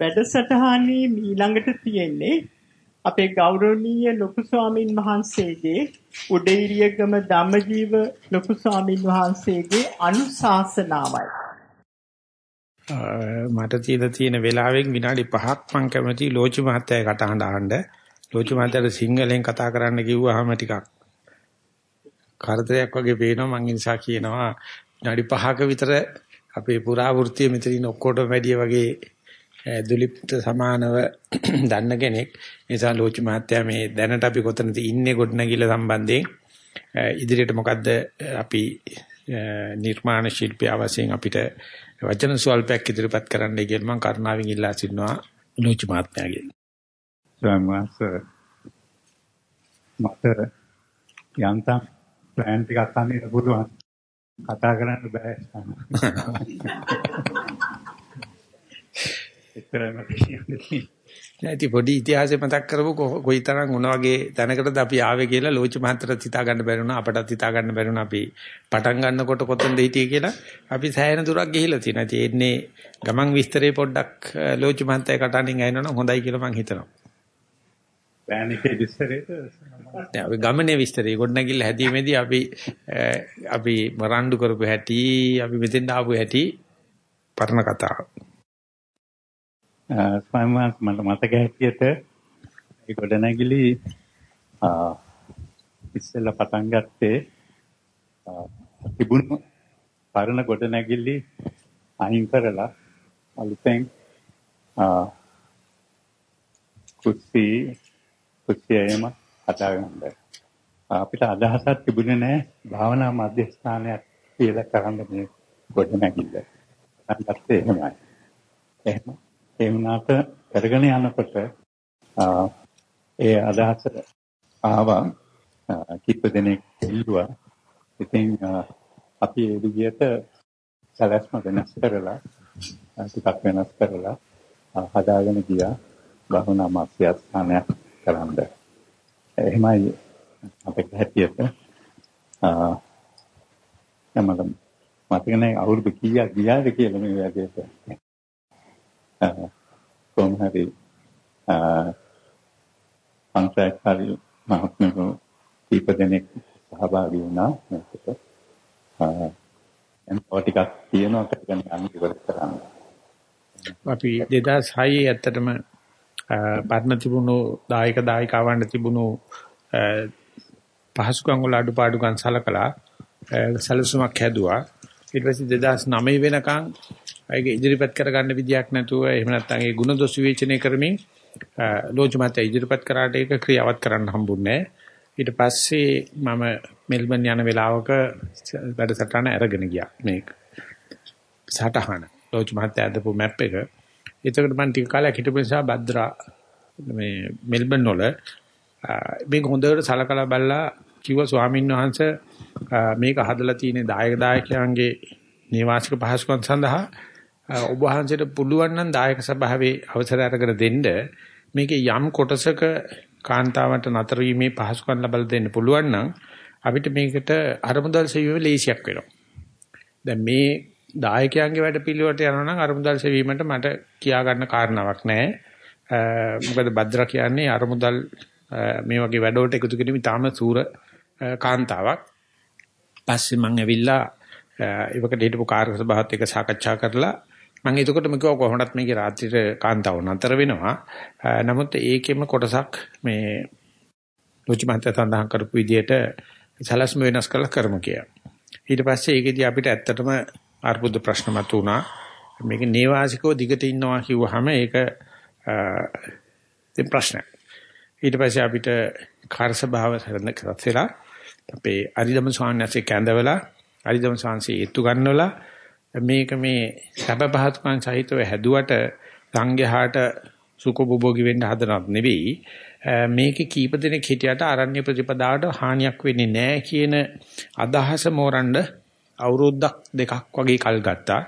වැඩසටහනේ ඊළඟට තියෙන්නේ අපේ ගෞරවනීය ලොකු ස්වාමින් වහන්සේගේ උඩේරියගම ධම්මජීව ලොකු ස්වාමින් වහන්සේගේ අනුශාසනාවයි. මට තියෙන තියෙන වෙලාවෙන් විනාඩි 5ක් මම කැමති ලෝචි මහත්තයා කටහඬ අහන්න. ලෝචි මහත්තයාට සිංහලෙන් කතා කරන්න කිව්වහම ටිකක් කරදරයක් වගේ පේනවා මං නිසා කියනවා විනාඩි 5ක විතර අපේ පුරාවෘත්තිය මෙතනින් ඔක්කොටම වැඩිය වගේ දුලිප්ත සමානව දන්න කෙනෙක් නිසා ලෝචි මහත්තයා මේ දැනට අපි කොතනද ඉන්නේ ගොඩනැගිල්ල සම්බන්ධයෙන් ඉදිරියට මොකද්ද අපි නිර්මාණ ශිල්පී වශයෙන් අපිට වචන ස්වල්පයක් ඉදිරිපත් කරන්නයි කියලා මම කරුණාවෙන් ඉල්ලා සිටිනවා ලෝචි මහත්මයාගෙන්. ස්වාමීන් මට යන්තම් ප්ලෑන් ටිකක් අන්න පුළුවන්. කතා කරන්න බෑ. එතරම් නැති පොඩි ඉතිහාසෙ මතක් කරපු කොයිතරම් වුණ වගේ තැනකටද අපි ආවේ කියලා ලෝච මහත්තයට හිතා ගන්න බැරි වුණා අපටත් හිතා ගන්න බැරි වුණා අපි පටන් ගන්නකොට කොතනද හිටියේ කියලා අපි සෑහෙන දුරක් ගිහිලා තියෙනවා. ඉතින් එන්නේ ගමන් විස්තරේ පොඩ්ඩක් ලෝච මහත්තයා කටහඬින් අහනවනම් හොඳයි කියලා මම හිතනවා. පෑනිකේ විස්තරේද නෑ අපි ගමනේ විස්තරේ ගොඩනැගිල්ල හැදීමේදී අපි අපි මරණ්ඩු කරපු හැටි අපි මෙතෙන් ආපු හැටි පරණ කතාව. ස්වයංවාස් මට මතක හැටියට ඒ ගොඩනැගිලි ඉස්සෙල්ලා පටන් ගත්තේ තිබුණු පරණ ගොඩනැගිලි අයින් කරලා අලුතෙන් කුස්සි කුස්සියෙම හදාගන්න. අපිට අදහසක් තිබුණේ නැහැ භාවනා මධ්‍යස්ථානයක් කියලා කරන්න මේ ගොඩනැගිල්ල. අන්තත් එහෙමයි. එහෙම ඒ වුණාට කරගෙන යනකොට ඒ අදහස ආවා කිප්ප දෙනෙක් ඉල්ලුවා. ඉතින් අපි ඒ විදිහට සැලැස්ම වෙනස් කරලා ටිකක් වෙනස් කරලා හදාගෙන ගියා භවනා මාස්‍යස්ථානයක් කරන්න. එහෙමයි අපේ හැටියට ආ මම මතක නැහැ අවුරුදු කීයක් ගියාද කියලා මේ වැඩේට. කොහොම හරි පන්සල්කාරී මහත්මයෝ කීප දෙනෙක් සහභාගී වුණා මේකට. එන් ටිකක් තියෙනවා කරගෙන යන්න ඉවර කරන්න. අපි 2006 ඇත්තටම පරණ තිබුණු දායක දායිකාවන්ට තිබුණු පහසුකම් වල අඩුපාඩුකම් සලකලා සැලසුමක් හැදුවා. ඊට පස්සේ 2009 වෙනකන් ඒක ඉදිරිපත් කරගන්න විදියක් නැතුව එහෙම නැත්නම් ඒ ಗುಣදොස් විවේචනය කරමින් ලෝච මත ඉදිරිපත් කරාට ඒක ක්‍රියාවත් කරන්න හම්බුන්නේ ඊට පස්සේ මම මෙල්බන් යන වෙලාවක වැඩසටහන අරගෙන ගියා. මේක සටහන. ලෝච මත ඇදපු මැප් එක. එතකොට මම ටික කාලයක් හිටපු නිසා භද්‍රා මේ මෙල්බන් වල මේක හොඳට සලකලා බලලා කිව්වා ස්වාමීන් වහන්සේ මේක හදලා තියෙන දායක දායකයන්ගේ නිවාසික පහසුකම් සඳහා. ඔබ වහන්සේට පුළුවන් නම් දායක සභාවේ අවසර අරගෙන දෙන්න මේකේ යම් කොටසක කාන්තාවන්ට නතර වීමේ පහසුකම් ලබා දෙන්න පුළුවන් නම් අපිට මේකට අරමුදල් සෙවීමේ ලේසියක් වෙනවා. දැන් මේ දායකයන්ගේ වැඩ පිළිවෙලට යනවා නම් අරමුදල් සෙවීමට මට කියා ගන්න කාරණාවක් නැහැ. මොකද භද්‍ර කියන්නේ අරමුදල් මේ වගේ වැඩවලට එකතු කිරීම තාම සූර කාන්තාවක්. පස්සේ මම ඇවිල්ලා ඒවකට හිටපු කාර්ය සභාවත් එක්ක සාකච්ඡා කරලා මම එතකොටම කිව්වා කොහොමවත් මේකේ රාත්‍රියේ කාන්තාව නතර වෙනවා. නමුත් ඒකෙම කොටසක් මේ ලොචිමන්ත සඳහන් කරපු විදිහට සලස්ම වෙනස් කරලා කරමු කියලා. ඊට පස්සේ ඒකෙදී අපිට ඇත්තටම අර්බුද ප්‍රශ්න මතුණා. මේක නේවාසිකව දිගට ඉන්නවා කිව්වහම ඒක ඒ ප්‍රශ්නයක්. ඊට පස්සේ අපිට කාර්යසභාව සැරලා අපේ අරිදම ස්වාමීන් වහන්සේ කැඳවලා අරිදම ස්වාමීන් ඒත්තු ගන්නවලා මේක මේ සැප පහතුකම් සහිතව හැදුවට සංඝයාට සුඛභෝගී වෙන්න හදනවත් නෙවෙයි මේකේ කීප දෙනෙක් හිටියට ආරණ්‍ය ප්‍රතිපදාවට හානියක් වෙන්නේ නැහැ කියන අදහස මෝරන්න අවුරුද්දක් දෙකක් වගේ කල් ගත්තා.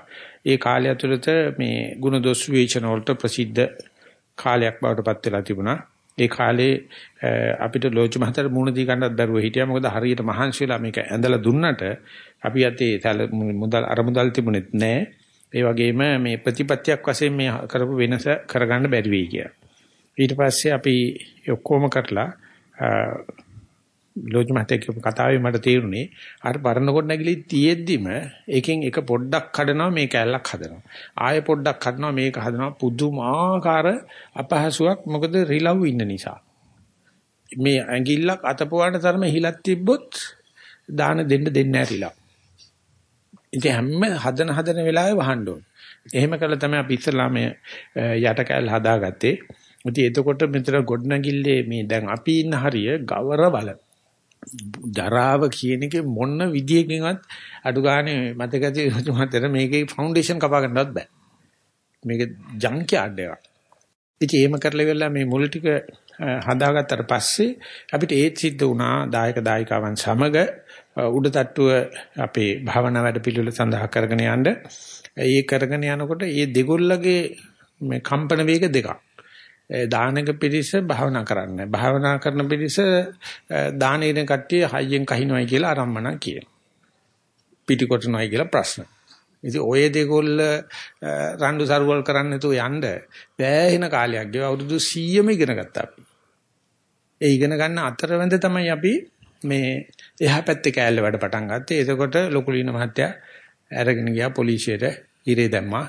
ඒ කාලය ඇතුළත මේ ಗುಣදොස් විචන වලට ප්‍රසිද්ධ කාලයක් බවට පත් වෙලා තිබුණා. ඒ කාලේ අපිට ලෝච මහතර මුණ දී ගන්නත් බැරුව හිටියා. මොකද හරියට මහන්සි වෙලා මේක ඇඳලා දුන්නට අපි යතේ මුදල් අර මුදල් තිබුණෙත් නැහැ. ඒ වගේම මේ ප්‍රතිපත්තියක් වශයෙන් මේ කරපු වෙනස කරගන්න බැරි වෙයි කියලා. ඊට පස්සේ අපි ඔක්කොම කරලා ලෝජ මහත්තයා කියපු කතාවේ මට තේරුණේ අර පරණ කොට නැගිලි තියෙද්දිම එකෙන් එක පොඩ්ඩක් කඩනවා මේක ඇල්ලක් හදනවා. ආයෙ පොඩ්ඩක් කඩනවා මේක හදනවා පුදුමාකාර අපහසුයක් මොකද රිලව් ඉන්න නිසා. මේ ඇඟිල්ලක් අතපොවන්න තරම හිලක් තිබ්බොත් දාන දෙන්න දෙන්නේ නැහැ රිලව්. ඉතින් හැම හදන හදන වෙලාවේ වහන්න ඕන. එහෙම කළා තමයි අපි ඉස්සලාම යට කැල් හදාගත්තේ. ඉතින් එතකොට මෙතන ගොඩනැගිල්ලේ මේ දැන් අපි ඉන්න හරිය ගවර බල. ජරාව කියන එකේ මොන විදියකින්වත් අඩු ගානේ මතකදී මතර මේකේ ෆවුන්ඩේෂන් කපා ගන්නවත් බෑ. මේක ජංකියාඩ් එකක්. ඉතින් එහෙම කරලා ඉවරලා මේ මුල් ටික හදාගත්තට පස්සේ අපිට ඒත් සිද්ධ වුණා දායක දායිකාවන් සමග උඩ තට්ටුව අපේ භාවනා වැඩ පිළිවෙල සඳහා කරගෙන යන්න. ඒ කරගෙන යනකොට මේ දෙගොල්ලගේ මේ කම්පන වේග දෙකක්. දානක පිරිස භාවනා කරන්නේ. භාවනා කරන පිරිස දානේන කට්ටිය හයියෙන් කහිනවයි කියලා ආරම්මන කියන. පිටිකොටනවයි කියලා ප්‍රශ්න. ඉතින් ඔය දෙකොල්ල රණ්ඩු සරුවල් කරන්න නැතුව යන්න බෑහෙන කාලයක් ගෙව අවුරුදු 100ම ඉගෙන ගත්තා අපි. ඒ ඉගෙන ගන්න අතරවැඳ තමයි අපි මේ එහා පැත්තේ කෑල්ල වැඩ පටන් ගත්තේ. එතකොට ලොකු ලින මහත්තයා අරගෙන ගියා පොලිසියට ඉරේ දැම්මා.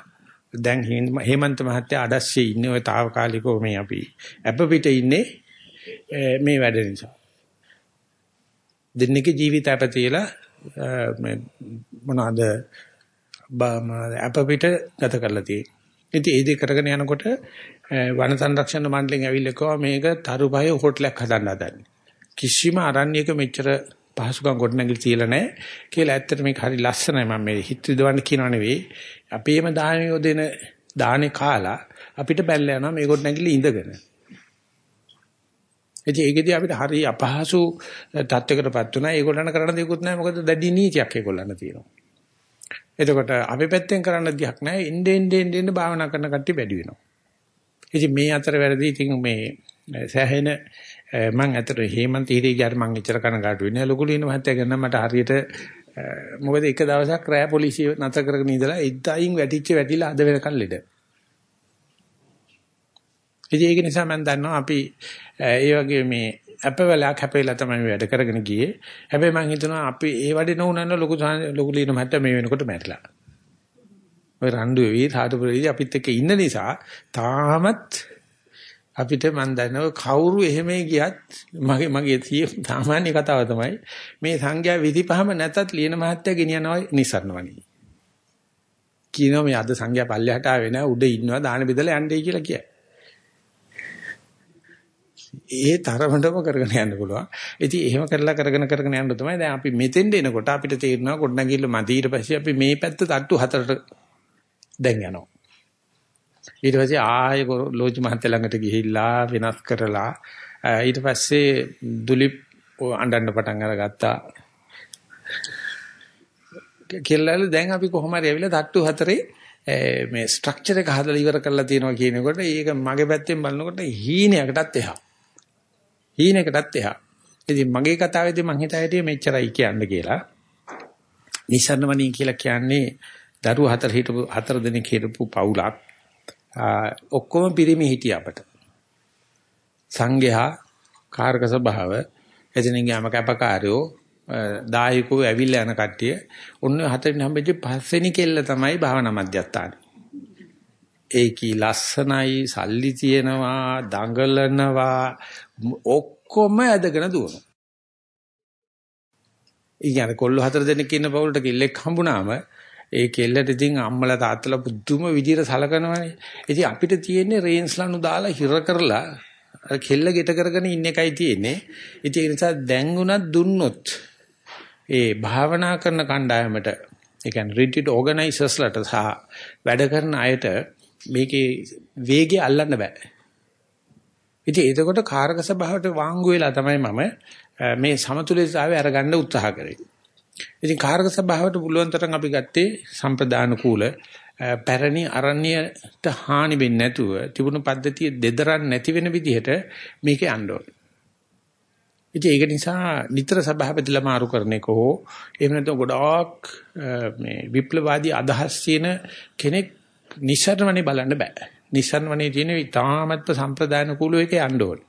දැන් හේමන්ත මහත්තයා අඩස්සියේ ඉන්නේ ඔය తాවකාලිකව මේ අපි අප පිට ඉන්නේ මේ වැඩ නිසා. දෙන්නේගේ ජීවිත අප තියලා මොනවාද අප පිට ගත කරලා තියෙන්නේ. ඉතින් ඒ දේ කරගෙන යනකොට වන සංරක්ෂණ මණ්ඩලෙන් ඇවිල්ලා කිව්වා මේක තරුපහේ හොටලයක් හදන්න හදන්නේ. කිසිම අරණ්‍යක මෙච්චර පහසුකම් ගොඩනැගිලි තියලා නැහැ කියලා ඇත්තට මේක හරි ලස්සනයි මම මේ හිත විදවන්න කියනව නෙවෙයි අපේම දානේ යොදෙන දානේ කාලා අපිට බැලලා යනවා මේ ගොඩනැගිලි ඉඳගෙන. ඉතින් ඒකෙදී අපිට හරි අපහසු තත්යකටපත් වුණා ඒගොල්ලන් කරන්න දෙයක්වත් නැහැ. මොකද දැඩි නීතියක් ඒගොල්ලන් තියෙනවා. එතකොට අපි පැත්තෙන් කරන්න දෙයක් නැහැ. ඉnde ende ende ende භාවනා කරන කට්ටිය වැඩි වෙනවා. ඉතින් මේ අතර වැරදි. ඉතින් මේ සෑහෙන මම ඇතට හේමන්ත හිරියගාර මම එච්චර කනගාටු වෙන්නේ ලොකු ලින මහත්තයා ගැන මට හරියට මොකද එක දවසක් රෑ පොලිසිය නැතර කරගෙන ඉඳලා ඉද්දායින් වැටිච්ච වැටිලා අද වෙනකන් ලෙඩ. ඉතින් ඒක නිසා මම දන්නවා අපි ඒ වගේ මේ අපවලක් හැපෙලා තමයි වැඩ කරගෙන ගියේ. හැබැයි මම හිතනවා අපි ඒ වැඩේ නොඋනන්න ලොකු ලොකු ලින මහත්තයා මේ වෙනකොට මැරිලා. ඔය රණ්ඩු වෙවි සාතුපුරේදී අපිත් එක්ක ඉන්න නිසා තාමත් අපිට මන් දන්නවා කවුරු එහෙම ගියත් මගේ මගේ තියෙන සාමාන්‍ය කතාව තමයි මේ සංඛ්‍යා 25ම නැතත් ලියන මහත්තයා ගෙනියනවා නිසරණවණි. කියනවා මේ අද සංඛ්‍යා පල්ලෙහාට ආවේ නැහැ උඩ ඉන්නවා දාන බෙදලා යන්නයි කියලා කියයි. ඒ තරමටම කරගෙන යන්න පුළුවන්. ඉතින් එහෙම කරලා කරගෙන කරගෙන යන්න තමයි දැන් අපි මෙතෙන්ට එනකොට අපිට තේරෙනවා ගොඩනැගිල්ල මදි ඊට පස්සේ අපි මේ පැත්ත තට්ටු හතරට දැන් යනවා. ඊට පස්සේ ආයෙ ලෝජි මහත්තයා ළඟට ගිහිල්ලා වෙනස් කරලා ඊට පස්සේ දුලිප් අඬන්න පටන් අරගත්තා. කෙල්ලල දැන් අපි කොහොම හරි ඇවිල්ලා තට්ටු හතරේ මේ ස්ට්‍රක්චර් එක හදලා ඉවර කරලා තියෙනවා කියනකොට ඒක මගේ පැත්තෙන් බලනකොට හීනයකටත් එහා. හීනයකටත් එහා. ඉතින් මගේ කතාවේදී මං හිතාවිදී මෙච්චරයි කියන්න කියලා. නිසරණවණී කියලා කියන්නේ දරුවෝ හතර හිටපු හතර දෙනෙක් හිටපු පවුලක්. ඔක්කොම පිරිමි හිටිය අපට. සංඝයා කාර්ක ස්වභාව එතනින් යම කැපකාරයෝ දායකෝ ඇවිල්ලා යන කට්ටිය ඔන්න හතරින් හම්බෙච්ච පස්වෙනි කෙල්ල තමයි භාවනා මධ්‍යස්ථාන. ඒකී ලස්සනයි සල්ලි තියෙනවා දඟලනවා ඔක්කොම ඇදගෙන දුවනවා. ඉතින් කොල්ල හතර දෙනෙක් ඉන්න පවුලට කිල්ලෙක් හම්බුනාම ඒ කෙල්ලට ඉතින් අම්මලා තාත්තලා පුදුම විදියට සලකනවනේ. ඉතින් අපිට තියෙන්නේ රේන්ස්ලනු දාලා හිර කරලා කෙල්ල ගෙට කරගෙන ඉන්න එකයි තියෙන්නේ. ඉතින් ඒ නිසා දැන් උනත් දුන්නොත් ඒ භාවනා කරන කණ්ඩායමට ඒ කියන්නේ රිට්‍රීට් ඕගනයිසර්ස්ලට සහ වැඩ කරන අයට මේකේ වේගය අල්ලන්න බෑ. ඉතින් එතකොට කාර්ක සභාවට වාංගු වෙලා තමයි මම මේ සමතුලිතතාවය අරගන්න උත්සාහ කරේ. ඉතින් කාර්ක සභාවට පුළුවන් තරම් අපි ගත්තේ සම්ප්‍රදාන කූල පැරණි අරණ්‍යයට හානි වෙන්නේ නැතුව තිබුණු පද්ධතිය දෙදරන් නැති වෙන විදිහට මේක යන්න ඕනේ. ඉතින් ඒක නිසා නිතර සභාපතිලා මාරු කරන එක හෝ එහෙම නැත්නම් ගොඩාක් මේ විප්ලවවාදී අදහස් තියෙන කෙනෙක් නිසරණවනේ බලන්න බෑ. නිසරණවනේ තියෙන ඉතාමත්ම සම්ප්‍රදායන කුල එක යන්න ඕනේ.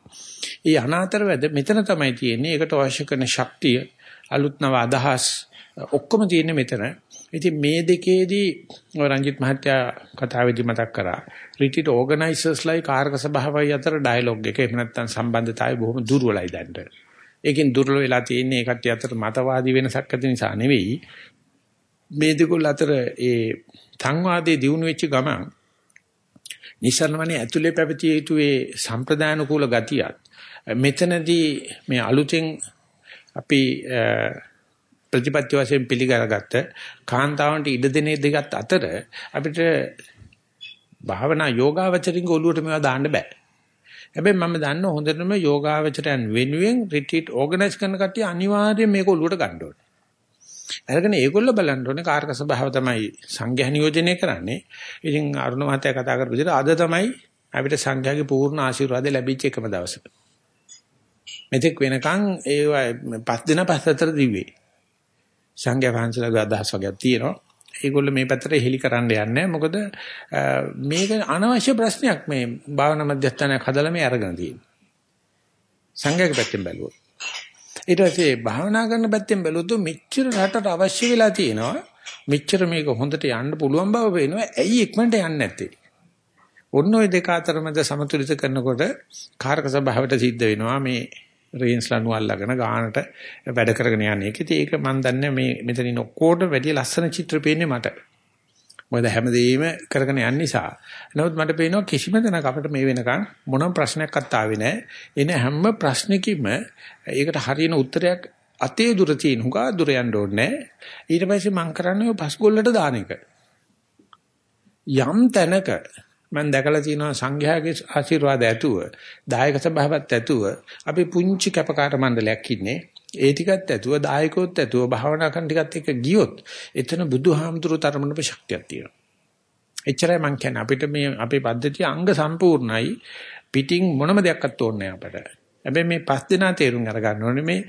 ඒ අනාතර වැද මෙතන තමයි තියෙන්නේ. ඒකට අවශ්‍ය කරන ශක්තිය, අලුත් නව අදහස් ඔක්කොම තියෙන්නේ මෙතන. ඉතින් මේ දෙකේදී රංජිත් මහත්තයා කතාවේදී මතක් කරා රිට්‍රීට් ඕගනයිසර්ස්ලයි කාර්ක සභාවයි අතර ඩයලොග් එක එහෙම නැත්නම් සම්බන්ධතාවය බොහොම දුර්වලයි දැන්ට. ඒකෙන් දුර්වල වෙලා තියෙන්නේ ඒ කට්ටිය අතර මතවාදී වෙනසක් ඇති නිසා නෙවෙයි. මේ දෙකොල්ල අතර ඒ සංවාදයේ දිනු වෙච්ච ගමන් නිසරණවනේ ඇතුලේ පැවතිය යුතු ඒ සම්ප්‍රදාන කුල ගතියත් මෙතනදී මේ අලුතෙන් අපි ප්‍රතිපත්ති වශයෙන් පිළිගරගත්ත කාන්තාවන්ට ඉඩ දෙන දෙකත් අතර අපිට භාවනා යෝගාවචරින්ග ඔළුවට මේවා දාන්න බෑ. හැබැයි මම දන්න හොඳටම යෝගාවචරයන් වෙනුවෙන් රිට්‍රීට් ඕගනයිස් කරන කට්ටිය අනිවාර්යයෙන් මේක ඔළුවට ගන්න ඕනේ. අරගෙන ඒගොල්ලෝ බලන්න ඕනේ කාර්ක සභාව තමයි සංඝයා නියෝජනය කරන්නේ. ඉතින් අරුණ මහත්තයා කතා කරපු විදිහට අද තමයි අපිට සංඝයාගේ පූර්ණ ආශිර්වාද ලැබිච්ච එකම දවස. මෙතෙක් වෙනකන් ඒ පස් දින පස් අතර දිව්වේ. සංඝයා වහන්සේලාගේ අදහස් වර්ගයක් තියෙනවා. ඒගොල්ලෝ මේ පැත්තට හෙලි කරන්න යන්නේ මොකද මේක අනවශ්‍ය ප්‍රශ්නයක් මේ භාවනා මධ්‍යස්ථානයක් හදලා මේ අරගෙන තියෙන්නේ. සංඝයාගේ පැත්තෙන් බැලුවොත්. ඊට පස්සේ භාවනා කරන පැත්තෙන් බැලුවොත් මෙච්චර රටට අවශ්‍ය වෙලා තියෙනවා. මෙච්චර මේක හොඳට යන්න පුළුවන් බව පේනවා. ඇයි ඉක්මනට යන්නේ නැත්තේ? ඔන්න ඔය දෙක අතරමැද සමතුලිත කරනකොට කාරක සභාවට සිද්ධ වෙනවා මේ රේන්ස් ලනු අල්ලගෙන ගානට වැඩ කරගෙන යන්නේ. ඒක ඉතින් ඒක මම දන්නේ මේ මෙතනින් ඔක්කොට වැඩි ලස්සන චිත්‍ර පේන්නේ මට. මොකද හැමදේම කරගෙන යන නිසා. නමුත් මට පේනවා කිසිම දෙයක් අපිට මේ වෙනකන් මොනම ප්‍රශ්නයක්වත් ආවේ නැහැ. එන හැම ප්‍රශ්නකින්ම ඒකට හරියන උත්තරයක් අතේ දුර තියෙන හුඟා දුර යන්න ඕනේ ඊට පස්සේ මම කරන්නේ ඔය පස්ගොල්ලට දාන එක. යම් තැනක මම දැකලා තියෙනවා සංඝයාගේ ආශිර්වාද ඇතුව දායක සභාවත් ඇතුව අපි පුංචි කැපකාර මණ්ඩලයක් ඉන්නේ. ඒ ටිකත් ඇතුව දායකයොත් ඇතුව භාවනා කරන ටිකත් එක්ක ගියොත් එතන බුදුහාමුදුරු තරමට ශක්තියක් තියෙනවා. එච්චරයි මම කියන්නේ අපිට මේ අපේ පද්ධතිය අංග සම්පූර්ණයි. පිටින් මොනම දෙයක්වත් ඕනේ අපට. හැබැයි මේ පස් දෙනා තේරුම් අරගන්න ඕනේ මේ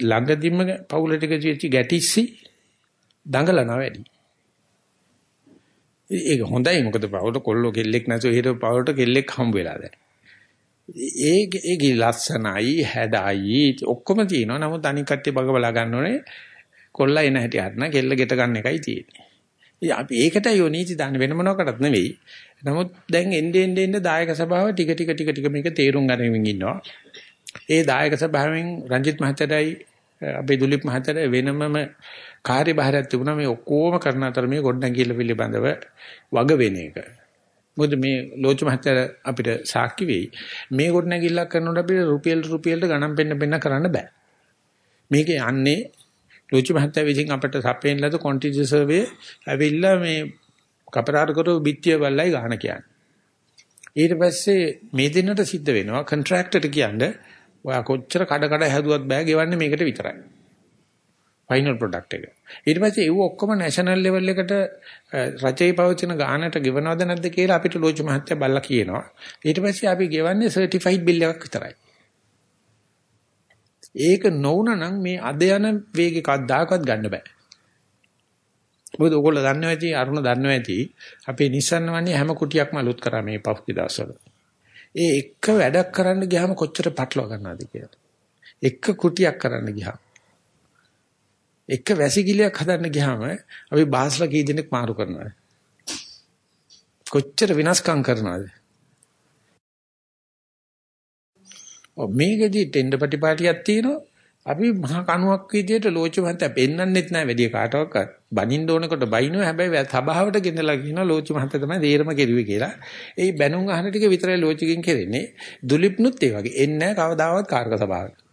ළඟදින්ම පවුල ටික ජීවිත ගැටිස්සි දඟලනවා වැඩි. ඒක හොඳයි මොකද පවුලට කොල්ලෝ කෙල්ලෙක් නැතුව හිට පවුලට කෙල්ලෙක් හම්බ වෙලා දැන්. ඒක ඒක ලස්සනයි හැඩයි ඔක්කොම තියෙනවා. නමුත් අනික් කට්ටිය බග බලා ගන්න ඕනේ කොල්ලා එන හැටි හරින කෙල්ල ගෙට ගන්න එකයි තියෙන්නේ. ඉතින් අපි ඒකටයි යෝනීති දාන්න වෙන මොනකටත් නෙවෙයි. නමුත් දැන් එන්නේ එන්නේ එන්නේ දායක සභාව ටික ටික ටික ටික මේක තේරුම් ගන්නමින් ඉන්නවා. ඒ දායක සභාවෙන් රංජිත් මහත්තයයි අපේ දුලිප් මහත්තයා වෙනමම කාර්යභාරයක් තිබුණා මේ ඔක්කොම කරන අතර මේ ගොඩනැගිල්ල පිළිබඳව වග වෙන එක. මොකද මේ ලෝච මහත්තයා අපිට සාක්ෂි වෙයි. මේ ගොඩනැගිල්ලක් කරනකොට අපිට රුපියල් රුපියල්ට ගණන් පෙන්න පෙන්න කරන්න බෑ. මේක යන්නේ ලෝච මහත්තයා විසින් අපිට සපේන ලද කොන්ටිජි සර්වේ ඇවිල්ලා මේ කපරාර කරව බිත්තිය බල්ලයි ගහන කියන්නේ. ඊට පස්සේ මේ දිනට සිද්ධ වෙනවා කොන්ට්‍රැක්ටර්ට කියන්නේ ඔයා කොච්චර කඩ කඩ හැදුවත් බෑ ගෙවන්නේ මේකට විතරයි. ෆයිනල් ප්‍රොඩක්ට් එක. ඊට පස්සේ ඒව ඔක්කොම නැෂනල් ලෙවල් එකට රජයේ පවතින ගානට ගෙවනවද නැද්ද කියලා අපිට ලෝච මහත්තයා බල්ලා කියනවා. ඊට පස්සේ අපි ගෙවන්නේ සර්ටිෆයිඩ් බිල් එකක් විතරයි. ඒක නොවුනනම් මේ අද යන වේගේ කද්දාකවත් ගන්න බෑ. මොකද ඔයගොල්ලෝ දන්නවා ඇති අරුණ දන්නවා ඇති අපේ Nissan වන්නේ හැම කුටියක්ම අලුත් කරා මේ පහුගිය දවස්වල. ඒ එක වැඩක් කරන්න ගියාම කොච්චර පටලවා ගන්නවද කියලා. එක කුටියක් කරන්න ගියාම එක වැසිකිළියක් හදන්න ගියාම අපි බාස්ලා කී දෙනෙක් මාරු කරනවද? කොච්චර විනාශකම් කරනවද? ඔව් මේකෙදි ටෙන්ඩර් ප්‍රතිපාටියක් තියෙනවා. අපි මහා කණුවක් විදියට ලෝච මහත්තයා පෙන්වන්නෙත් නැහැ වැඩි කාටවත්. බනින්න ඕනකොට බයිනෝ හැබැයි සභාවට ගෙනලා කියනවා ලෝච මහත්තයා තමයි දේරම කෙරුවේ කියලා. ඒ බැනුම් අහන ටික විතරයි ලෝචකින් කරන්නේ. දුලිප්නුත් ඒ වගේ. එන්නේ නැහැ කවදාවත් කාර්ක සභාවට.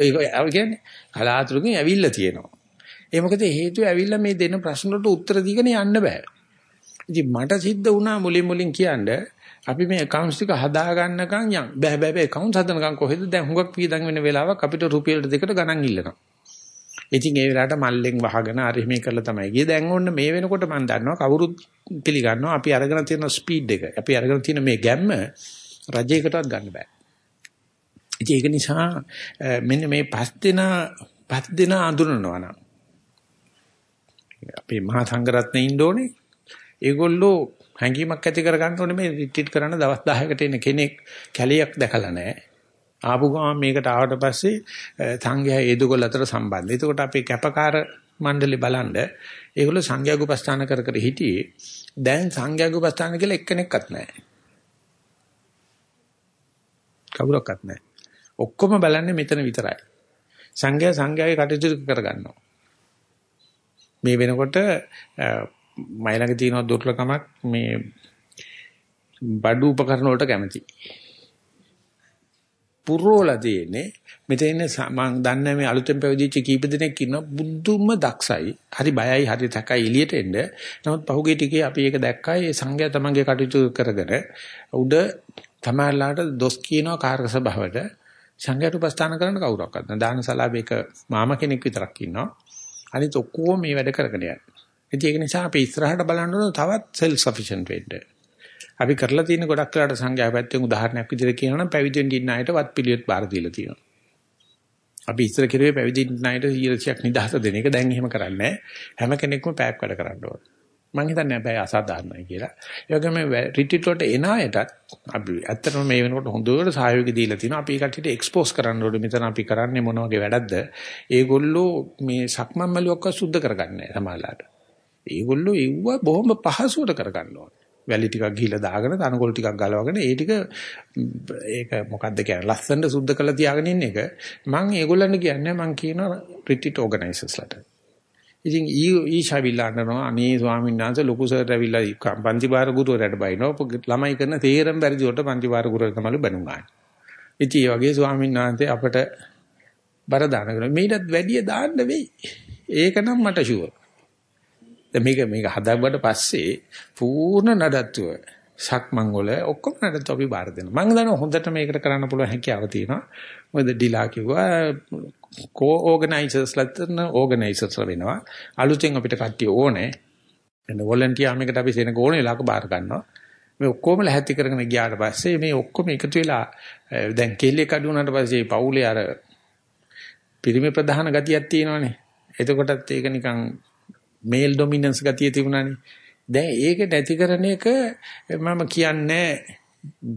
ඒක කියන්නේ කලාතුරකින් ඇවිල්ලා තියෙනවා. ඒ මොකද හේතුව ඇවිල්ලා මේ දෙන ප්‍රශ්න වලට උත්තර දීගෙන යන්න බෑ. ඉතින් මට සිද්ධ වුණා මුලින් මුලින් කියන්නේ අපි මේ accounts ටික හදා ගන්නකම් යම් බෑ බෑ බෑ accounts හදනකම් කොහෙද දැන් හුඟක් වියදම් වෙන වෙලාවක් අපිට රුපියල් දෙකට ගණන් ඉල්ලනවා. ඉතින් ඒ වෙලාවට මල්ලෙන් වහගෙන අර එහෙම කරලා තමයි ගියේ. දැන් ඕන්න මේ වෙනකොට මම දන්නවා කවුරුත් පිළිගන්නවා අපි අරගෙන තියෙන ස්පීඩ් එක. අපි අරගෙන තියෙන මේ ගැම්ම රජයකටවත් ගන්න බෑ. ඉතින් ඒක නිසා මෙන්න මේ පස් දෙන පස් දෙන අඳුරනවා නම් අපේ මහා සංඝරත්නයේ ඉන්න ඕනේ. ඒගොල්ලෝ හැඟීමක් ඇති කර ගන්න ඕනේ මේ රිට්‍රීට් කරන්න දවස් 10කට එන කෙනෙක් කැලියක් දැකලා නැහැ. ආපු ගමන් මේකට ආවට පස්සේ සංඝයා ඒදුගොල්ල අතර සම්බන්ධය. එතකොට අපේ කැපකාර මණ්ඩලේ බලන්න ඒගොල්ලෝ සංඝයා ගුපස්ථාන කර කර හිටියේ. දැන් සංඝයා ගුපස්ථාන කියලා එක්කෙනෙක්වත් නැහැ. කවුරක්වත් නැහැ. ඔක්කොම බලන්නේ මෙතන විතරයි. සංඝයා සංඝයාගේ කටයුතු කරගන්නවා. මේ වෙනකොට මයිලඟ තියෙන දුර්ලභකමක් මේ බඩු උපකරණ වලට කැමති. පුරෝලා තියෙන්නේ මෙතන මම දන්නේ මේ අලුතෙන් පැවිදිච්ච කීප දෙනෙක් ඉන්න බුදුම දක්ෂයි. හරි බයයි හරි තකයි එළියට එන්න. නමුත් පහුගිය ටිකේ අපි ඒක දැක්කා. ඒ සංඝයා තමන්ගේ කටයුතු කරගෙන උඩ තමයිලාට දොස් කියනවා කාර්ක සභාවට සංඝයාට උපස්ථාන කරන්න කවුරක්වත් නැහැ. දානශාලාවේ එක මාම කෙනෙක් විතරක් ඉන්නවා. අනිත ඔක්කොම මේ වැඩ කරගෙන යනවා. ඒක නිසා අපි ඉස්සරහට බලන්න ඕන තවත් self sufficient වෙන්න. අපි කරලා තියෙන ගොඩක් වෙලාට සංඝයා පැත්තෙන් උදාහරණයක් විදිහට කියනවා නම් පැවිදි වෙන්න ඉන්න අයට වත් පිළිවෙත් බාර දීලා තියෙනවා. අපි ඉස්සර කිරුවේ පැවිදි ඉන්න අයට 100ක් නිදහස දෙන එක දැන් එහෙම කරන්නේ හැම කෙනෙක්ම පැයක් වැඩ කරන්න ඕන. මම හිතන්නේ බෑ අසාධාරණයි කියලා. ඒ වගේම රිට්‍රීට් වලට එන අයටත් අපි ඇත්තටම මේ වෙනකොට හොඳට සහයෝගය දීලා තිනවා. අපි කට්ටියට එක්ස්පෝස් කරන්න ඕනේ මෙතන අපි කරන්නේ මොන වගේ වැඩක්ද? ඒගොල්ලෝ මේ සක්මන් මළුවක්ව සුද්ධ කරගන්නේ සමාලාට. ඒගොල්ලෝ එව්ව බොහොම පහසුවට කරගන්න ඕනේ. වැලි ටිකක් ගිහිලා දාගෙන තනකොළ ටිකක් ගලවගෙන ඒ ටික ඒක මොකද්ද කියන්නේ ලස්සනට සුද්ධ කරලා තියාගෙන ඉන්න එක මම ඒගොල්ලන්ට කියන්නේ මම කියන රිට්‍රීට් ඕගනයිසර්ස්ලාට ඉතින් ඊ ඊෂාවිල්ලා අඬනවා. අනේ ස්වාමීන් වහන්සේ ලොකු සර් ඇවිල්ලා පන්ති බාර ගුරුවරයාට බයිනවා. ළමයි කරන තේරම් බැරි ජොට පන්ති බාර ගුරුවරයා තමයි බැනුගාන. ඉතින් ඒ වගේ ස්වාමීන් වහන්සේ අපට බර දාන කරනවා මීටත් වැඩිය දාන්න වෙයි. ඒක නම් මට ෂුවර්. මේක මේක හදාගුවට පස්සේ පූර්ණ නඩත්තුව සක්මන් වල ඔක්කොම නඩත්තු අපි බාර දෙනවා. මම දන්නවා හොඳට මේකට කරන්න පුළුවන් හැකියාව තියෙනවා. මොකද ඩිලා කිව්වා කෝ ඕගනයිසර්ස්ලාට ඕගනයිසර්ස් වෙනවා. අලුතෙන් අපිට කට්ටිය ඕනේ. එන්න වොලන්ටියර් මේකට අපි සෙනග ඕනේ වෙලාවක බාර ගන්නවා. මේ ඔක්කොම ලැහැත්ති කරගෙන ගියාට පස්සේ මේ ඔක්කොම එකතු වෙලා දැන් කෙල්ලෙක් අඩු වුණාට පස්සේ පවුලේ අර පිරිමි ප්‍රධාන ගතියක් තියෙනවානේ. එතකොටත් ඒක නිකන් මේල් ඩොමිනන්ස් ගතිය තිබුණානේ. දැන් ඒක නැති කරන එක මම කියන්නේ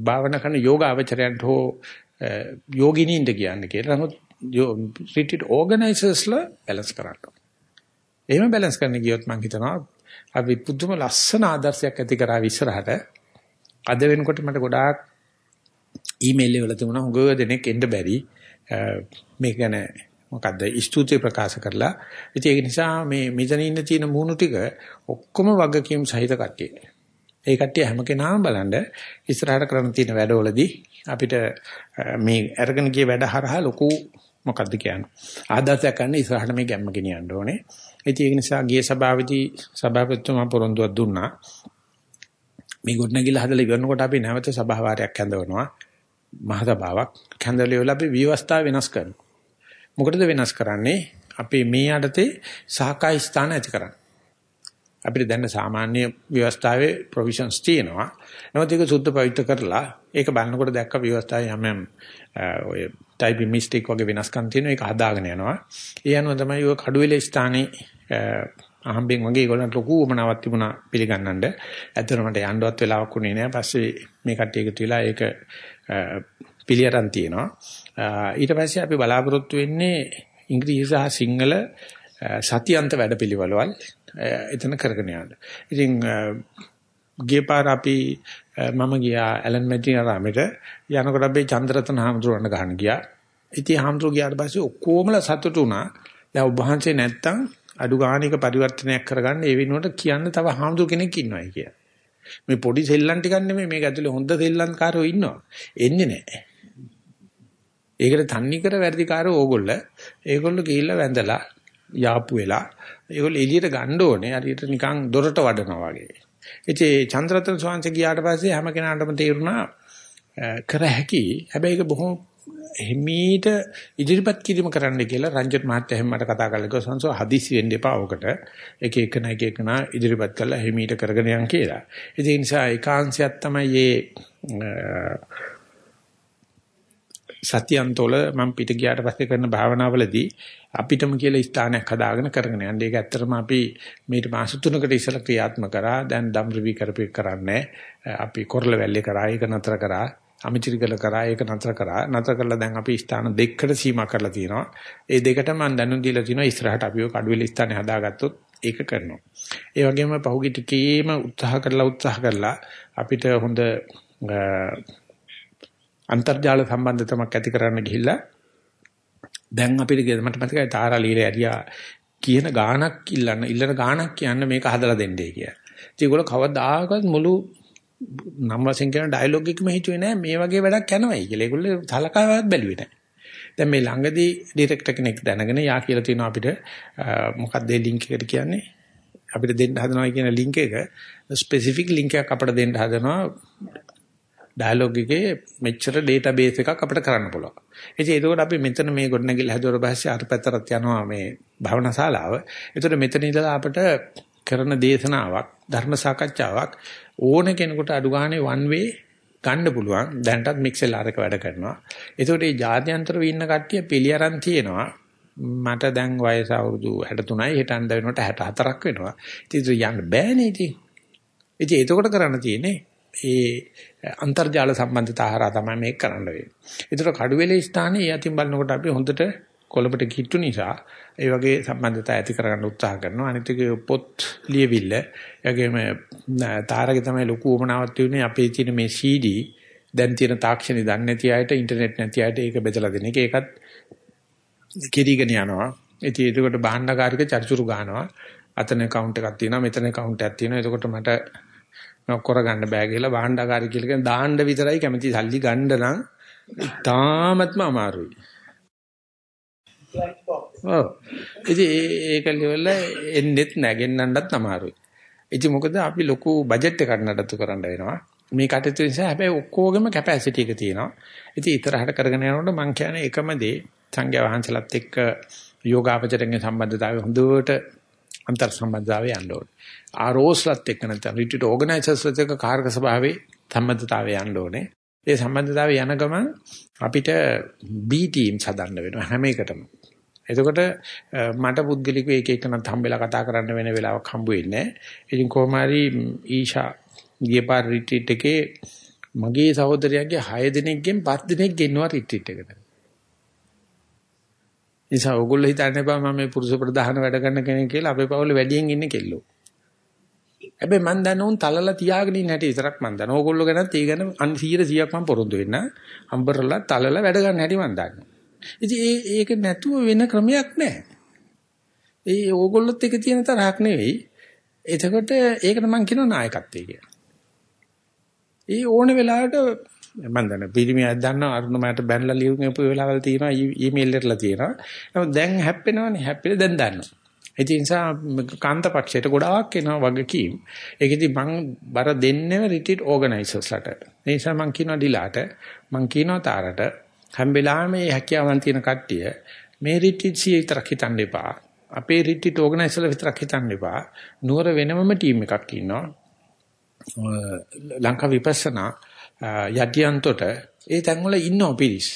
භාවනා කරන යෝගාවචරයන්ට හෝ යෝගිනීන්ට කියන්නේ කියලා. නමුත් රිට්‍රීට් ඕගනයිසර්ස්ලා බැලන්ස් කරන්න. එහෙම බැලන්ස් කරන්න ගියොත් මම හිතනවා අපි පුදුම ලස්සන ආදර්ශයක් ඇති කරා ඉස්සරහට. අද වෙනකොට මට ගොඩාක් ඊමේල් වල තිබුණා හුඟ දෙනෙක් එන්න බැරි මේක ගැන මොකද්ද ස්තුති ප්‍රකාශ කරලා ඉතින් ඒක නිසා මේ මෙතන ඉන්න තියෙන මූණු ටික ඔක්කොම වගකීම් සහිත කට්ටිය. ඒ කට්ටිය හැම කෙනාම බලන්න ඉස්සරහට කරන්න තියෙන වැඩවලදී අපිට මේ අරගෙන ගිය වැඩ හරහා ලොකු මොකද්ද කියන්නේ ආදාසයක් ගන්න ඉස්සරහට මේ ගැම්ම ගෙනියන්න ඕනේ. ඉතින් ඒක නිසා ගිය සභාවේදී සභාපතිතුමා පොරොන්දුවක් දුන්නා. මේ ගොඩනැගිල්ල හදලා ඉවරනකොට අපි නැවත සභා වාරයක් හැඳවනවා. මහ සභාවක් හැඳවලා අපි විවස්ථා වෙනස් කරනවා. මොකටද වෙනස් කරන්නේ? අපේ මේ යටතේ සහකායි ස්ථාන ඇති කරන්න. අපිට දැන් සාමාන්‍ය ව්‍යවස්ථාවේ ප්‍රොවිෂන්ස් තියෙනවා. නමුත් ඒක සුද්ධ පවිත්‍ර කරලා ඒක බලනකොට දැක්ක ව්‍යවස්ථාවේ යම් යම් ඔය ටයිපින් මිස්ටේක් වගේ වෙනස්කම් තියෙනවා. ඒක හදාගෙන යනවා. ඒ අනුව තමයි ඔය කඩුවෙල ස්ථානේ අහම්බෙන් වගේ ඒගොල්ලන්ට ලොකු උමනාවක් තිබුණා පිළිගන්නන්න. ඇත්තටම මට යන්නවත් වෙලාවක් උනේ නෑ. පස්සේ මේ කට්ටිය එකතු වෙලා ඒක පිළියරන් තියෙනවා. ඊට පස්සේ අපි බලාපොරොත්තු වෙන්නේ ඉංග්‍රීසි සහ සිංහල සතියන්ත වැඩපිළිවෙළවල් එතන කරගෙන යන්න. ඉතින් ගිය පාර අපි මම ගියා ඇලන් මැටිනාරාමෙට යනකොට අපි චන්ද්‍රරතන හාමුදුරුවන්ට ගහන්න ගියා. ඉතින් හාමුදුරුවෝ ගියාට පස්සේ ඔක්කොමලා සතුටු වුණා. දැන් ඔබ වහන්සේ නැත්තම් අඩු ගානික පරිවර්තනයක් කරගන්න ඒ වෙනුවට කියන්න තව හාමුදුරු කෙනෙක් ඉන්නවයි කියලා. මේ පොඩි සෙල්ලම් ටිකක් නෙමෙයි මේක ඇතුලේ හොඳ සෙල්ලම්කාරයෝ ඉන්නවා. එන්නේ නැහැ. ඒකට තන්නේ කර වැඩිකාරෝ ඕගොල්ල. ඒගොල්ලෝ ගිහිල්ලා වැඳලා යාපු වෙලා ඒගොල්ලෝ එළියට ගන්න ඕනේ. හරියට නිකන් දොරට වඩනවා වගේ. ඉතින් චන්ද්‍රරත්න ස්වාමීන් ගියාට පස්සේ හැම කෙනාටම තේරුණා කර හැකි. හැබැයි ඒක බොහොම හිමීට ඉදිරිපත් කිරීම කරන්න කියලා රංජත් මහත්තයා එහෙම මට කතා කරලා කිව්වා සංසෝ හදිසි වෙන්න එපා ඔකට. එක එක නා එක එක නා ඉදිරිපත් කරලා හිමීට කරගෙන යන් කියලා. ඒ නිසා ඒකාංශයක් තමයි මේ සතියන්තවල මම පිට ගියාට පස්සේ කරන භාවනාවලදී අපිටම කියලා ස්ථානයක් හදාගෙන කරගෙන යන්නේ. ඒක ඇත්තටම අපි මේට මාස තුනකට ඉස්සෙල්ලා ක්‍රියාත්මක කරා. දැන් දම්රිවි කරපේ කරන්නේ. අපි කොරළ වැල්ලේ කරා. ඒක නතර කරා. අමිතිරිකල කරා. ඒක නතර කරා. නතර කරලා දැන් අපි ස්ථාන දෙකකට සීමා කරලා තියෙනවා. ඒ දෙකට මම දැනුම් දීලා තිනවා ඉස්සරහට අපි ඔය කඩුවෙල ස්ථානේ හදාගත්තොත් ඒක කරනවා. ඒ වගේම පහුගිය ටිකේම උත්සාහ කරලා උත්සාහ කරලා අපිට හොඳ අන්තර්ජාල සම්බන්ධතාවක් ඇති කරන්න ගිහිල්ලා දැන් අපිට මට මතකයි තාරා ලීලා ඇරියා කියන ගාණක් ඉල්ලන්න ඉල්ලන ගාණක් කියන්න මේක හදලා දෙන්නේ කියලා. ඉතින් ඒගොල්ලෝ කවදාකවත් මුළු නම් වශයෙන් කියන ඩයලොග් එකම හිතුවේ නෑ මේ වගේ වැඩක් යනවායි කියලා. ඒගොල්ලෝ තලකාවත් බැලුවේ නෑ. දැන් මේ ළඟදී ඩිරෙක්ටර් කෙනෙක් දැනගෙන යා කියලා තියෙනවා අපිට මොකක්ද ඒ ලින්ක් එකට කියන්නේ? අපිට දෙන්න හදනවා කියන ලින්ක් එක ස්පෙસિෆික් ලින්ක් එකක් අපිට දෙන්න හදනවා ඩයලොග් එකේ මෙච්චර ඩේටාබේස් එකක් අපිට කරන්න පුළුවන්. ඉතින් ඒකෝට අපි මෙතන මේ ගොඩනැගිල්ල හැදුවට පස්සේ අර පැත්තට යනවා මේ භවනා ශාලාව. ඒතකොට මෙතන ඉඳලා අපිට කරන දේශනාවක් ධර්ම සාකච්ඡාවක් ඕන කෙනෙකුට අඩු ගානේ one way ගන්න පුළුවන්. දැන්ටත් මික්සෙල් ආරක වැඩ කරනවා. ඒතකොට මේ ජාත්‍යන්තරව ඉන්න කට්ටිය පිළියරන් තියෙනවා. මට දැන් වයස අවුරුදු 63යි හෙට අන්ද වෙනකොට 64ක් වෙනවා. ඉතින් යන්න බෑනේ ඉතින්. ඉතින් ඒකකොට කරන්න තියෙන්නේ ඒ අන්තර්ජාල සම්බන්ධතා හරහා තමයි මේක කරන්න වෙන්නේ. ඒතර කඩුවෙලේ ස්ථානයේ ඒ අතින් බලනකොට අපි හොඳට කොළඹට කිට්ටු නිසා ඒ වගේ සම්බන්ධතා ඇති කරගන්න උත්සාහ කරනවා. අනිත් එක පොත් ලියවිල්ල, ඒගොම තාරගේ තමයි ලොකු උමනාවක් තියෙන්නේ අපේ තියෙන මේ CD දැන් තියෙන තාක්ෂණي දන්නේ නැති අයට ඉන්ටර්නෙට් නැති අයට ඒක බෙදලා දෙන එක. ඒකත් කිරීගෙන යනවා. ඉතින් ඒකට බාහන්නකාරික චර්චුරු ගන්නවා. අතන account එකක් තියෙනවා මෙතන account එකක් තියෙනවා. එතකොට මට කරගන්න බෑ කියලා භාණ්ඩාකාරී කියලා කියන දාන්න විතරයි කැමති සල්ලි ගන්න නම් ඉතාමත්ම අමාරුයි. ඔව්. ඉතින් ඒක ලියවල එන්නෙත් නැගෙන්නන්නත් අමාරුයි. ඉතින් මොකද අපි ලොකු බජට් එකක් නඩත්තු කරන්න වෙනවා. මේ කටයුතු නිසා හැබැයි ඔක්කොගෙම කැපැසිටි එක තියෙනවා. ඉතින් ඉතරහට කරගෙන යනකොට මම කියන්නේ එකම දේ සංඝයා වහන්සේලාත් එක්ක යෝගාවචරයෙන් සම්බන්ධතාවය හොඳට අන්තර් සම්බන්ධතාවය යන්න ඕනේ. ආරෝස්ලත් එක්ක නැත්නම් රිට්‍රීට් ඕගනයිසර්ස්ලත් එක්ක කාර්ක සභාවේ සම්බන්ධතාවය යන්න ඕනේ. ඒ සම්බන්ධතාවය යන ගමන් අපිට B teams හදන්න වෙනවා හැම එකටම. එතකොට මට පුද්ගලිකව එක එකනත් හම්බෙලා කතා කරන්න වෙන වෙලාවක් හම්බ වෙන්නේ නැහැ. ඉතින් කොහොම හරි ඊෂා ගියපාර රිට්‍රීට් එකේ මගේ සහෝදරයාගේ 6 දිනක්ගෙන් 5 දිනක් ගෙන්නවා රිට්‍රීට් එකට. නිසා ඕගොල්ලෝ හිතන්න එපා මම මේ පුරුෂ ප්‍රධාන වැඩ කරන කෙනෙක් කියලා අපේ පවුලේ වැඩියෙන් ඉන්නේ කෙල්ලෝ. හැබැයි මන් දන්න උන් තලලා තියාගෙන ඉන්න හැටි විතරක් මන් දන්න. ඕගොල්ලෝ ගැනත් ඒ ගැන 100%ක් මම පොරොන්දු වෙන්න. අම්බරලා තලලා වැඩ ගන්න හැටි මන් දන්නවා. ඉතින් ඒ ඒක නැතුව වෙන ක්‍රමයක් නැහැ. ඒ ඕගොල්ලොත් එක තියෙන තරහක් නෙවෙයි. එතකොට ඒකට මම කියනවා නායකත්වය කියලා. ඒ ඕන වෙලාවට මම දන්න පිරිමියක් දන්නවා අරුණ මට බැනලා ලියුම් අපු වෙලාවල් තියෙනවා ඊමේල් එකලා තියෙනවා. නමුත් දැන් හැප්පෙනවනේ හැප්පෙලා දැන් දන්නවා. ඒ නිසා කාන්ත පක්ෂයට ගොඩාක් එනවා වගකීම්. ඒකෙදි මම බර දෙන්නේම රිට්‍රීට් ඕගනයිසර්ස්ලට. ඒ නිසා මම කියනවා ඩිලාට මම කියනවා තාරට හැම වෙලාවෙම මේ හැකියාවන් තියෙන කට්ටිය මේ රිට්‍රීට් සිය විතරක් හිතන්න එපා. අපේ රිට්‍රීට් ඕගනයිසර්ලා විතරක් හිතන්න එපා. නුවර වෙනමම ටීම් එකක් ඉන්නවා. ලංකා විපස්සනා යටියන්තොට ඒ තැන්වල ඉන්නව පිරිස්.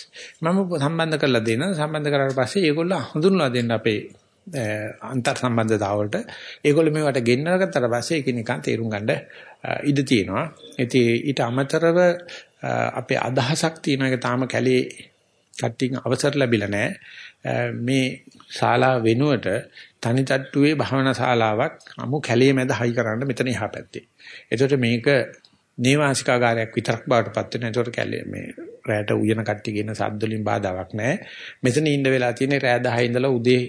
මම සම්බන්ධ කරලා දෙන සම්බන්ධ කරාට පස්සේ ඒගොල්ලෝ හඳුන්වලා දෙන්න අපේ අන්තර් සම්බන්ධතාවලට ඒගොල්ලෝ මේවට ගෙන්නලා ගත්තට පස්සේ ඒක නිකන් තේරුම් ගන්න ඉඩ තියෙනවා. ඉතින් ඊට අමතරව අපේ අදහසක් තියෙන එක තාම කැලේ කට්ටියන් අවසර ලැබිලා නැහැ. මේ ශාලා වෙනුවට තනි තට්ටුවේ භවනා ශාලාවක් අමු කැලේ මැද හයි කරන්න මෙතන එහා පැත්තේ. ඒකට මේක නේවාසිකාගාරයක් විතරක් බාටපත් වෙන. ඒකට කැලේ මේ රැයට උයන කට්ටිය කියන සද්ද වලින් බාධාවක් නැහැ. මෙතන ඉන්න වෙලා තියෙන්නේ රෑ 10 ඉඳලා උදේ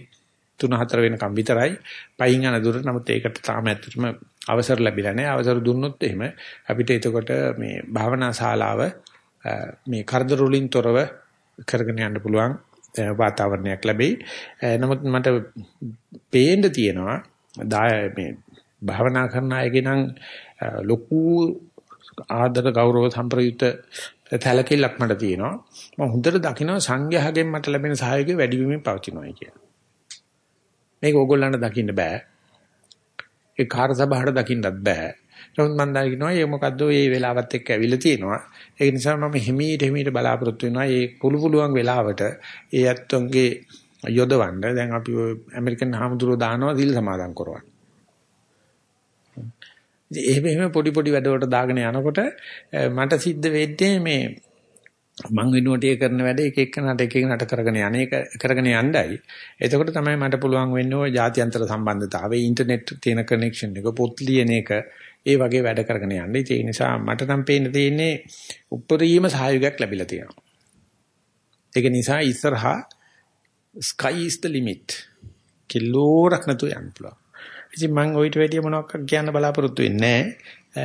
3-4 වෙනකම් විතරයි. පයින් යන දුර. නමුත් ඒකට තාම ඇත්තටම අවසර ලැබිලා නැහැ. අවසර දුන්නොත් එහෙම අපිට එතකොට මේ භාවනා ශාලාව මේ කරදර වලින් තොරව කරගෙන යන්න පුළුවන් වාතාවරණයක් ලැබෙයි. නමුත් මට පේන්න තියෙනවා මේ භාවනා කරන අයගේ නම් ලොකු ආදර ගෞරව සම්ප්‍රයුක්ත තැලකිල්ලක් මට තියෙනවා. මම හොඳට දකිනවා සංඝයාගෙන් මට ලැබෙන සහයෝගය වැඩි වීමෙන් පවතිනවා කියලා. මේක ඕගොල්ලන්ට දකින්න බෑ. ඒ කාර්ය සභාවට දකින්නත් බෑ. නමුත් මම දකින්නවා මේ මොකද්ද මේ වෙලාවත් එක්ක ඇවිල්ලා තියෙනවා. ඒ නිසා මම හිමීට හිමීට බලාපොරොත්තු වෙනවා මේ පුළු පුළුවන් වෙලාවට ඒ ඇත්තන්ගේ යොදවන්න දැන් අපි ඇමරිකන් හාමුදුරුවෝ දානවා සිල් සමාදන් කරවන්න. එහෙම එහෙම පොඩි පොඩි වැඩවලට දාගෙන යනකොට මට සිද්ධ වෙන්නේ මේ මං වෙනුවට ඒ කරන වැඩ එක එකනට එක එකනට කරගෙන යන්නේ කරගෙන යන්නයි. එතකොට තමයි මට පුළුවන් වෙන්නේ ওই ජාත්‍යන්තර සම්බන්ධතාවය, ඉන්ටර්නෙට් තියෙන කනෙක්ෂන් එක, පොත් ලියන එක, ඒ වගේ වැඩ කරගෙන යන්නේ. ඒ නිසා මට නම් පේන්න තියෙන්නේ උප්පරීම සහයෝගයක් ලැබිලා තියෙනවා. ඒක නිසා ඉස්සරහා sky is the limit. කිලෝරක් නැතුව යන්න පුළුවන්. ඉතින් මම ඔయిత වැඩිය මොනවක් කියන්න බලාපොරොත්තු වෙන්නේ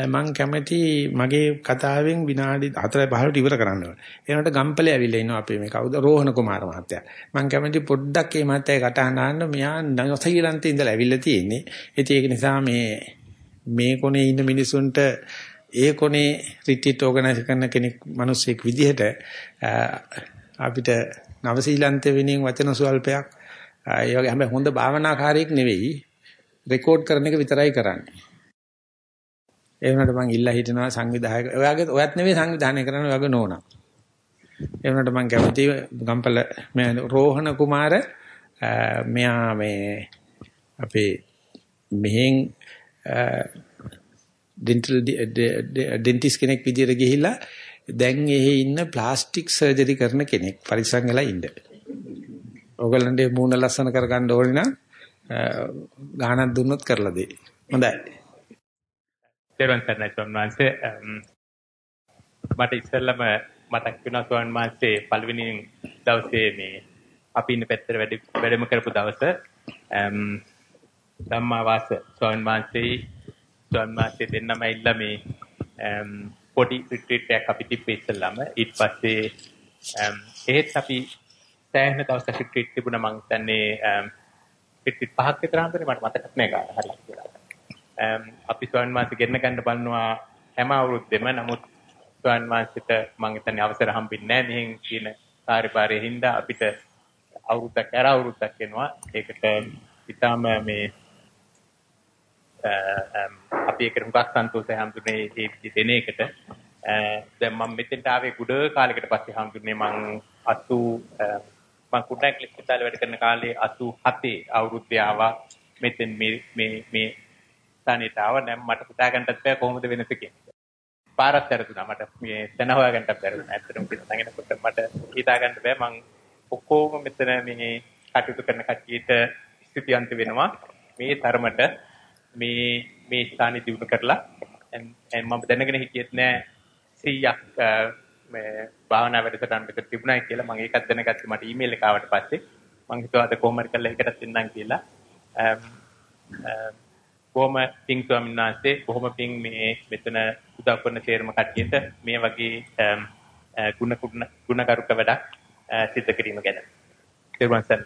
මම කැමති මගේ කතාවෙන් විනාඩි 4 15ට ඉවර කරන්න ඕනේ. එනකොට ගම්පලේ ඇවිල්ලා ඉන්නවා අපේ මේ කවුද රෝහණ කුමාර මහත්තයා. මම කැමති පොඩ්ඩක් මේ මහත්තයා කතා අහන්න මෙහා ශ්‍රීලන්තේ ඉඳලා ඇවිල්ලා තියෙන්නේ. ඉතින් ඒක නිසා මේ මේ කොනේ ඉන්න මිනිසුන්ට ඒ කොනේ රිට්‍රීට් ඕගනයිස් කරන කෙනෙක් මිනිස්සෙක් විදිහට අපිට නවසීලන්තේ වෙනින් වචන සුවල්පයක් ඒ වගේ හැබැයි හොඳ භාවනාකාරයෙක් නෙවෙයි රෙකෝඩ් කරන එක විතරයි කරන්නේ. ඒ වුණාට මං ඉල්ලා හිටිනවා සංවිධායක ඔයාගේ ඔයත් නෙවෙයි සංවිධානය කරන්න ඔයාගේ නෝනා. ඒ වුණාට මං කැමති ගම්පල මේ රෝහණ කුමාර මෙයා මේ අපේ මෙහෙන් ඩෙන්ටල් ඩෙන්ටිස් කෙනෙක් විදියට ගිහිල්ලා දැන් එහි ඉන්න ප්ලාස්ටික් සර්ජරි කරන කෙනෙක් පරිස්සම් වෙලා ඉන්න. ඕගලන්ට මූණ ලස්සන කරගන්න ඕනේ නම් ගානක් දුන්නොත් කරලා දෙයි. හොඳයි. තෙරුවන් සරණයි ස්වාමීන් මට ඉස්සෙල්ලම මතක් වෙනවා ස්වාමීන් වහන්සේ පළවෙනි දවසේ මේ අපි ඉන්න පැත්තට වැඩ වැඩම කරපු දවස ධම්මා වාස ස්වාමීන් වහන්සේ ස්වාමීන් වහන්සේ දෙන්නම ඇවිල්ලා මේ පොඩි රිට්‍රීට් එකක් අපි තිබ්බේ ඉස්සෙල්ලම ඊට පස්සේ එහෙත් අපි සෑහෙන දවසක් රිට්‍රීට් තිබුණා මං හිතන්නේ පිටිත් පහක් විතර හම්බුනේ මට මතකත් නෑ ගාන හරියට කියලා. අපි ස්වාමීන් වහන්සේ ගෙන්න ගන්න බලනවා හැම අවුරුද්දෙම නමුත් ස්වාමීන් වහන්සේට මම හිතන්නේ අවසර හම්බෙන්නේ නෑ මෙහෙන් කියන කාර්යභාරයේ හින්දා අපිට අවුරුද්දක් ඇර අවුරුද්දක් වෙනවා. ඒකට ඊටාම මේ අපි ඒකට හුඟක් සන්තෝෂයි හම්බුනේ මේ දෙන එකට. දැන් මම මෙතෙන්ට ආවේ කුඩ කාලයකට පස්සේ හම්බුනේ මං 80 මම කුඩා ක්ලිප් ඉතාලේ වැඩ කරන කාලේ 87 අවුරුද්දේ ආවා මෙතෙන් මේ මේ මේ ස්ථානෙට ආවා දැන් මට හිතා ගන්නත් බෑ කොහොමද වෙනස කියන්නේ. පාරක් ඇරදුනා මට මේ දැන හොයා ගන්නත් බැරිුණා. ඇත්තටම කියනකොට මට හිතා ගන්න බෑ මං ඔක්කොම මෙතන මේ කටයුතු කරන කට්ටියට ස්තුතිවන්ත වෙනවා. මේ තරමට මේ මේ ස්ථානෙ දිනු කරලා මම දැනගෙන හිටියෙත් නෑ 100ක් මේ භාවනා වැඩසටහනකට තිබුණා කියලා මම ඒකත් දැනගත්තේ මට ඊමේල් එක ආවට පස්සේ. මම හිතුවා අද කොහොම හරි කරලා ඒකටත් එන්නම් කියලා. බොහොම පිං ස්වාමීන් වහන්සේ බොහොම පිං මේ මෙතන උදව් කරන සේරම කට්ටියට මේ වගේ ගුණ ගුණකරුක වැඩක් සිදු කිරීම ගැන. ඊර්වන්සන්